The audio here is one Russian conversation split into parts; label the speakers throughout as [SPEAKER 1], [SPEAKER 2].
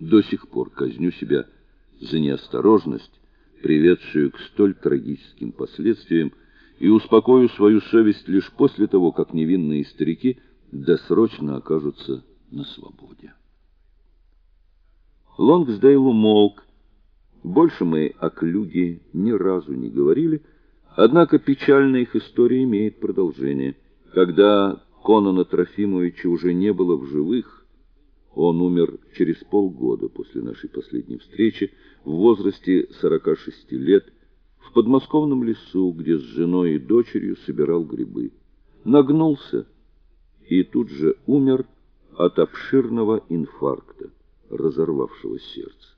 [SPEAKER 1] До сих пор казню себя за неосторожность, приведшую к столь трагическим последствиям, и успокою свою совесть лишь после того, как невинные старики досрочно окажутся на свободе. Лонгсдейл умолк. Больше мы о Клюге ни разу не говорили, однако печальная их история имеет продолжение. Когда Конана Трофимовича уже не было в живых, он умер через полгода после нашей последней встречи в возрасте 46 лет в подмосковном лесу, где с женой и дочерью собирал грибы. Нагнулся и тут же умер от обширного инфаркта, разорвавшего сердце.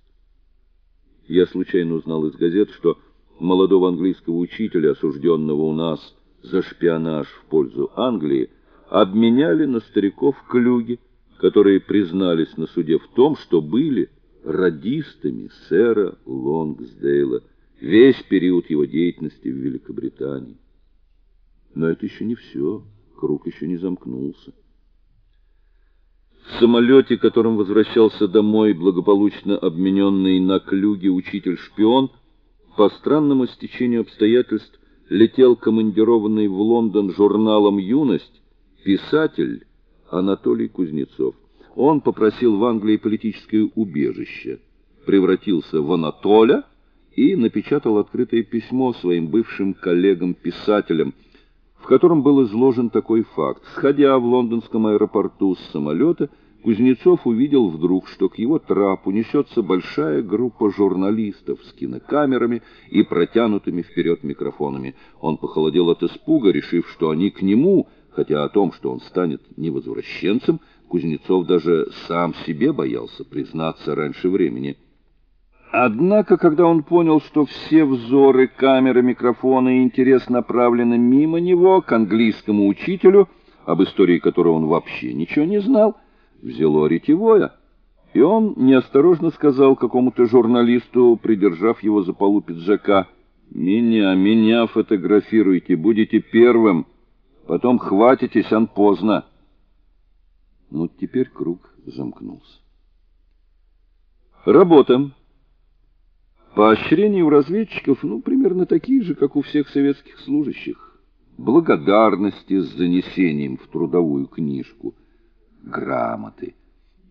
[SPEAKER 1] Я случайно узнал из газет, что молодого английского учителя, осужденного у нас за шпионаж в пользу Англии, обменяли на стариков Клюги, которые признались на суде в том, что были радистами сэра Лонгсдейла весь период его деятельности в Великобритании. Но это еще не все, круг еще не замкнулся. В самолете, которым возвращался домой благополучно обмененный на Клюге учитель-шпион, по странному стечению обстоятельств летел командированный в Лондон журналом «Юность» писатель Анатолий Кузнецов. Он попросил в Англии политическое убежище, превратился в Анатоля и напечатал открытое письмо своим бывшим коллегам-писателям, в котором был изложен такой факт. Сходя в лондонском аэропорту с самолета, Кузнецов увидел вдруг, что к его трапу несется большая группа журналистов с кинокамерами и протянутыми вперед микрофонами. Он похолодел от испуга, решив, что они к нему — хотя о том, что он станет невозвращенцем, Кузнецов даже сам себе боялся признаться раньше времени. Однако, когда он понял, что все взоры, камеры, микрофоны и интерес направлены мимо него к английскому учителю, об истории которого он вообще ничего не знал, взяло ретевое, и он неосторожно сказал какому-то журналисту, придержав его за полу пиджака, «Меня, меня фотографируйте, будете первым». Потом хватитесь, он поздно. Ну, теперь круг замкнулся. Работа. Поощрения у разведчиков, ну, примерно такие же, как у всех советских служащих. Благодарности с занесением в трудовую книжку, грамоты,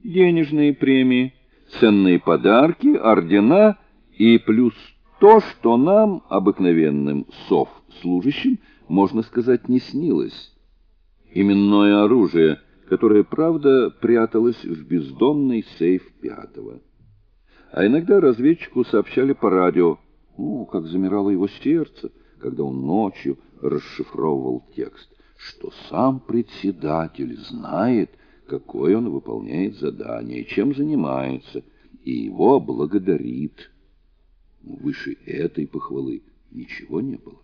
[SPEAKER 1] денежные премии, ценные подарки, ордена и плюс то, что нам, обыкновенным сов-служащим, можно сказать, не снилось. Именное оружие, которое, правда, пряталось в бездонный сейф пятого. А иногда разведчику сообщали по радио, ну, как замирало его сердце, когда он ночью расшифровывал текст, что сам председатель знает, какое он выполняет задание, чем занимается, и его благодарит. Выше этой похвалы ничего не было.